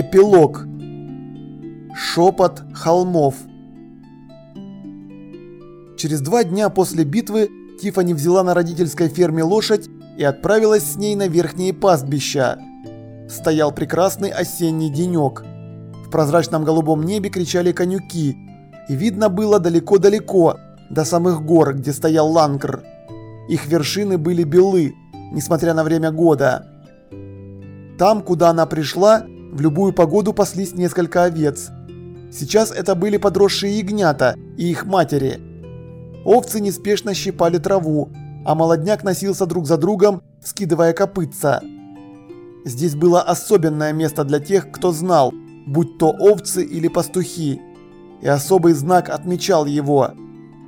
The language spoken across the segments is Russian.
Эпилог. Шепот холмов. Через два дня после битвы Тифани взяла на родительской ферме лошадь и отправилась с ней на верхние пастбища. Стоял прекрасный осенний денек. В прозрачном голубом небе кричали конюки, и видно было далеко-далеко, до самых гор, где стоял Ланкр. Их вершины были белы, несмотря на время года. Там, куда она пришла, в любую погоду паслись несколько овец. Сейчас это были подросшие ягнята и их матери. Овцы неспешно щипали траву, а молодняк носился друг за другом, скидывая копытца. Здесь было особенное место для тех, кто знал, будь то овцы или пастухи. И особый знак отмечал его.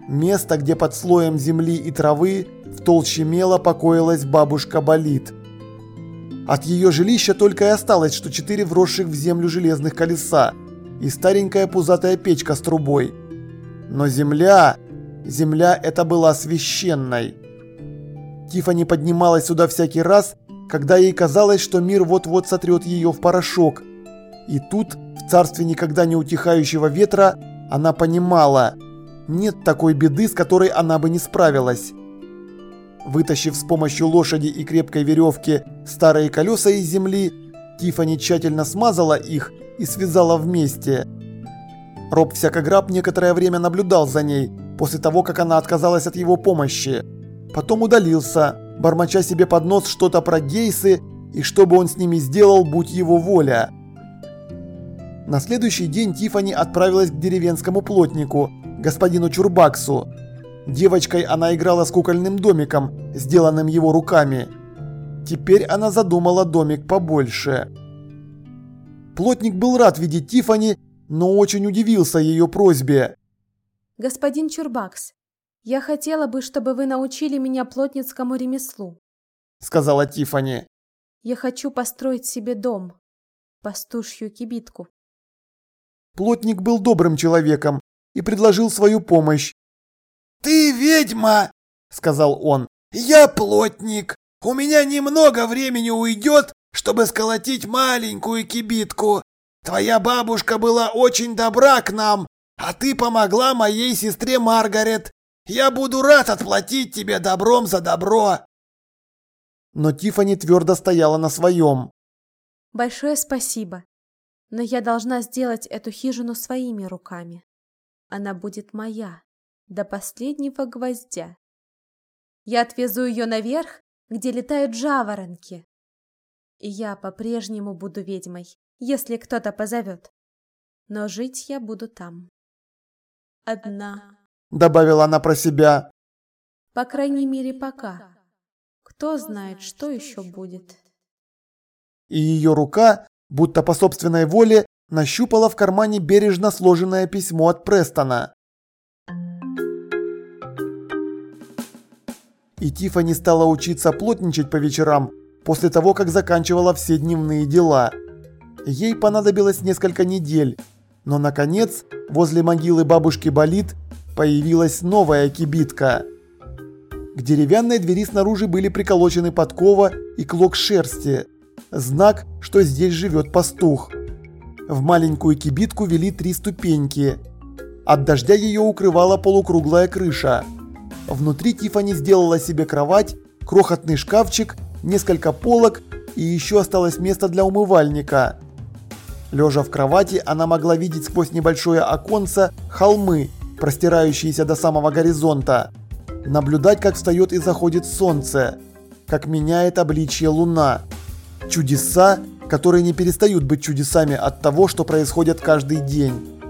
Место, где под слоем земли и травы в толще мела покоилась бабушка Болит. От ее жилища только и осталось, что четыре вросших в землю железных колеса и старенькая пузатая печка с трубой. Но земля, земля эта была священной. Тифани поднималась сюда всякий раз, когда ей казалось, что мир вот-вот сотрет ее в порошок. И тут, в царстве никогда не утихающего ветра, она понимала, нет такой беды, с которой она бы не справилась. Вытащив с помощью лошади и крепкой веревки старые колеса из земли, Тифани тщательно смазала их и связала вместе. Роб всякограб некоторое время наблюдал за ней, после того, как она отказалась от его помощи. Потом удалился, бормоча себе под нос что-то про гейсы и что бы он с ними сделал, будь его воля. На следующий день Тифани отправилась к деревенскому плотнику, господину Чурбаксу, Девочкой она играла с кукольным домиком, сделанным его руками. Теперь она задумала домик побольше. Плотник был рад видеть Тифани, но очень удивился ее просьбе. «Господин Чурбакс, я хотела бы, чтобы вы научили меня плотницкому ремеслу», сказала Тифани. «Я хочу построить себе дом, пастушью кибитку». Плотник был добрым человеком и предложил свою помощь, «Ты ведьма!» – сказал он. «Я плотник. У меня немного времени уйдет, чтобы сколотить маленькую кибитку. Твоя бабушка была очень добра к нам, а ты помогла моей сестре Маргарет. Я буду рад отплатить тебе добром за добро». Но Тифани твердо стояла на своем. «Большое спасибо, но я должна сделать эту хижину своими руками. Она будет моя» до последнего гвоздя. Я отвезу ее наверх, где летают жаворонки. И я по-прежнему буду ведьмой, если кто-то позовет. Но жить я буду там. Одна. Добавила она про себя. По крайней мере, пока. Кто знает, что еще будет. И ее рука, будто по собственной воле, нащупала в кармане бережно сложенное письмо от Престона. И Тифани стала учиться плотничать по вечерам после того, как заканчивала все дневные дела. Ей понадобилось несколько недель, но наконец возле могилы бабушки Болит появилась новая кибитка. К деревянной двери снаружи были приколочены подкова и клок шерсти, знак, что здесь живет пастух. В маленькую кибитку вели три ступеньки. От дождя ее укрывала полукруглая крыша. Внутри Тифани сделала себе кровать, крохотный шкафчик, несколько полок и еще осталось место для умывальника. Лежа в кровати, она могла видеть сквозь небольшое оконце холмы, простирающиеся до самого горизонта. Наблюдать, как встает и заходит солнце, как меняет обличье луна. Чудеса, которые не перестают быть чудесами от того, что происходит каждый день.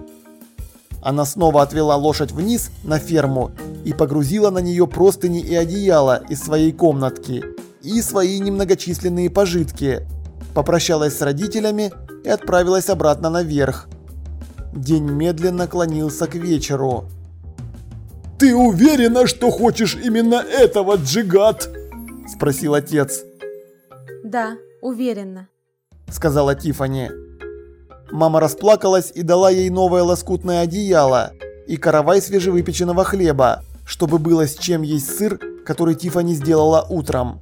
Она снова отвела лошадь вниз на ферму и погрузила на нее простыни и одеяло из своей комнатки и свои немногочисленные пожитки. Попрощалась с родителями и отправилась обратно наверх. День медленно клонился к вечеру. «Ты уверена, что хочешь именно этого, Джигат?» – спросил отец. «Да, уверена», – сказала Тифани. Мама расплакалась и дала ей новое лоскутное одеяло и каравай свежевыпеченного хлеба, чтобы было с чем есть сыр, который Тифани сделала утром.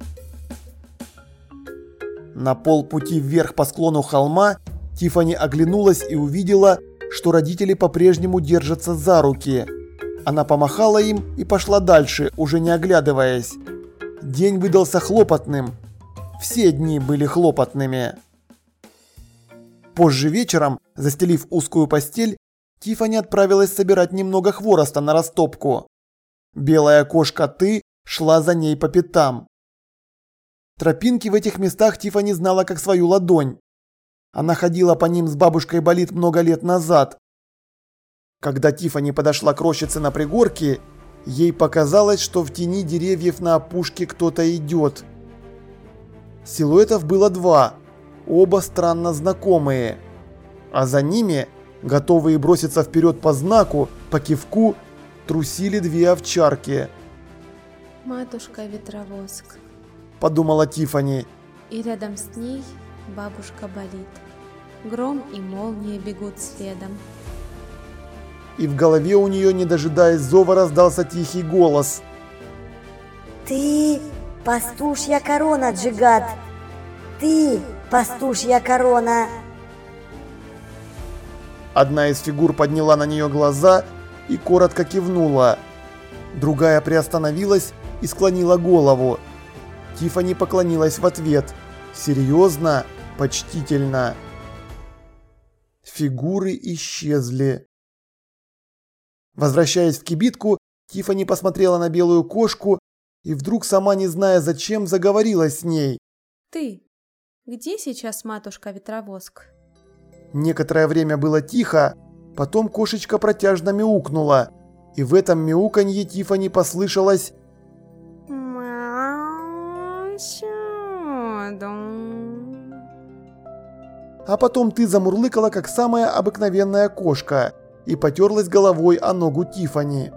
На полпути вверх по склону холма Тифани оглянулась и увидела, что родители по-прежнему держатся за руки. Она помахала им и пошла дальше, уже не оглядываясь. День выдался хлопотным. Все дни были хлопотными. Позже вечером, застелив узкую постель, Тифани отправилась собирать немного хвороста на растопку. Белая кошка Ты шла за ней по пятам. Тропинки в этих местах Тифани знала как свою ладонь. Она ходила по ним с бабушкой Болит много лет назад. Когда Тифани подошла к рощице на пригорке, ей показалось, что в тени деревьев на опушке кто-то идет. Силуэтов было два, оба странно знакомые. А за ними, готовые броситься вперед по знаку, по кивку, трусили две овчарки. Матушка Ветровоск. Подумала Тифани. И рядом с ней бабушка болит. Гром и молния бегут следом. И в голове у нее, не дожидаясь зова, раздался тихий голос. Ты пастушья корона, Джигат! Ты пастушья корона! Одна из фигур подняла на нее глаза и коротко кивнула. Другая приостановилась и склонила голову. Тифани поклонилась в ответ. Серьезно, почтительно. Фигуры исчезли. Возвращаясь в кибитку, Тифани посмотрела на белую кошку и вдруг, сама не зная зачем, заговорила с ней. Ты, где сейчас матушка Ветровоск? Некоторое время было тихо, потом кошечка протяжно мяукнула, и в этом мяуканье Тифани послышалось А потом ты замурлыкала, как самая обыкновенная кошка, и потерлась головой о ногу Тифани.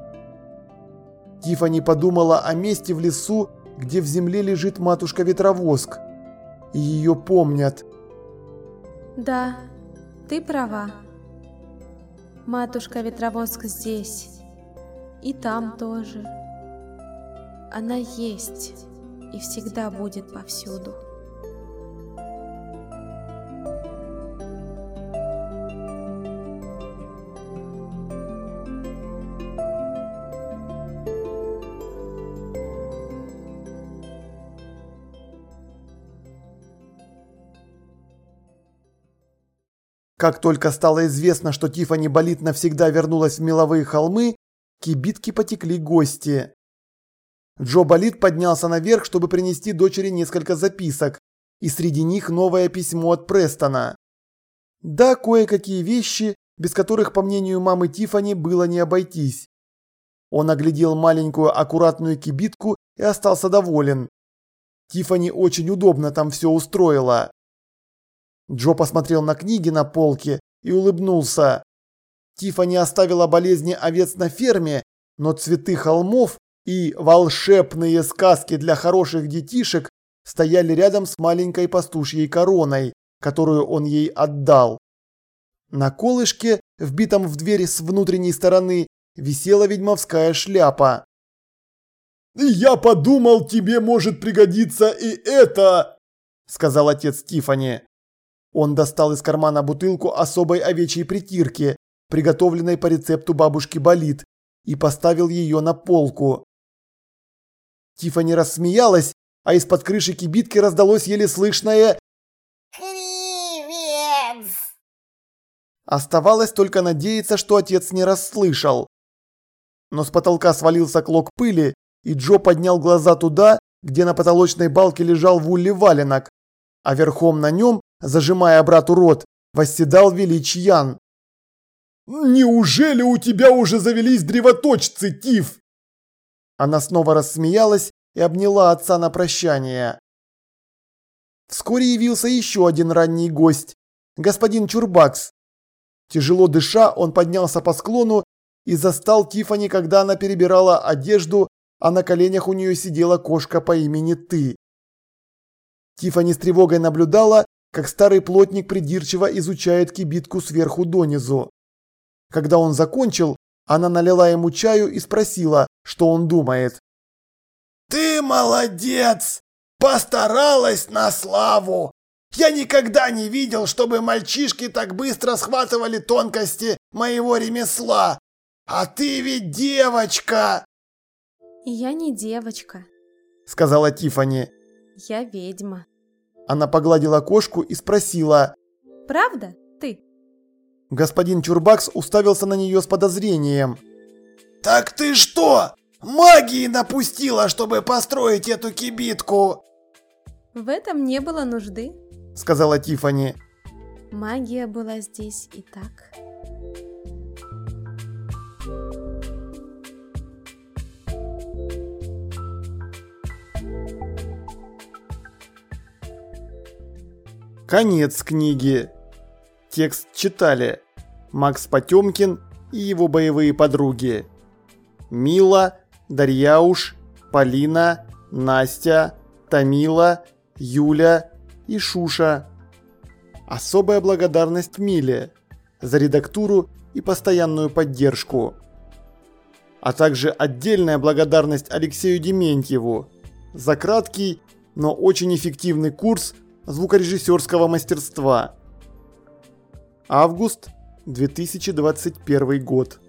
Тифани подумала о месте в лесу, где в земле лежит матушка Ветровоск. И ее помнят. Да, ты права. Матушка Ветровоск здесь. И там тоже. Она есть и всегда будет повсюду. Как только стало известно, что Тифани Болит навсегда вернулась в меловые холмы, кибитки потекли гости. Джо Болит поднялся наверх, чтобы принести дочери несколько записок, и среди них новое письмо от Престона. Да, кое-какие вещи, без которых, по мнению мамы Тифани, было не обойтись. Он оглядел маленькую аккуратную кибитку и остался доволен. Тифани очень удобно там все устроила. Джо посмотрел на книги на полке и улыбнулся. Тифани оставила болезни овец на ферме, но цветы холмов и волшебные сказки для хороших детишек стояли рядом с маленькой пастушьей короной, которую он ей отдал. На колышке, вбитом в дверь с внутренней стороны, висела ведьмовская шляпа. «Я подумал, тебе может пригодиться и это!» – сказал отец Тифани. Он достал из кармана бутылку особой овечьей притирки, приготовленной по рецепту бабушки Болит, и поставил ее на полку. Тифани рассмеялась, а из-под крыши кибитки раздалось еле слышное Кривец! Оставалось только надеяться, что отец не расслышал. Но с потолка свалился клок пыли, и Джо поднял глаза туда, где на потолочной балке лежал Вулли валенок, а верхом на нем зажимая брату рот, восседал величьян. «Неужели у тебя уже завелись древоточцы, Тиф?» Она снова рассмеялась и обняла отца на прощание. Вскоре явился еще один ранний гость, господин Чурбакс. Тяжело дыша, он поднялся по склону и застал Тифани, когда она перебирала одежду, а на коленях у нее сидела кошка по имени Ты. Тифани с тревогой наблюдала, как старый плотник придирчиво изучает кибитку сверху донизу. Когда он закончил, она налила ему чаю и спросила, что он думает. «Ты молодец! Постаралась на славу! Я никогда не видел, чтобы мальчишки так быстро схватывали тонкости моего ремесла. А ты ведь девочка!» «Я не девочка», — сказала Тифани. «Я ведьма». Она погладила кошку и спросила. «Правда ты?» Господин Чурбакс уставился на нее с подозрением. «Так ты что, магии напустила, чтобы построить эту кибитку?» «В этом не было нужды», — сказала Тифани. «Магия была здесь и так». Конец книги. Текст читали Макс Потемкин и его боевые подруги. Мила, Дарьяуш, Полина, Настя, Тамила, Юля и Шуша. Особая благодарность Миле за редактуру и постоянную поддержку. А также отдельная благодарность Алексею Дементьеву за краткий, но очень эффективный курс звукорежиссерского мастерства. Август 2021 год.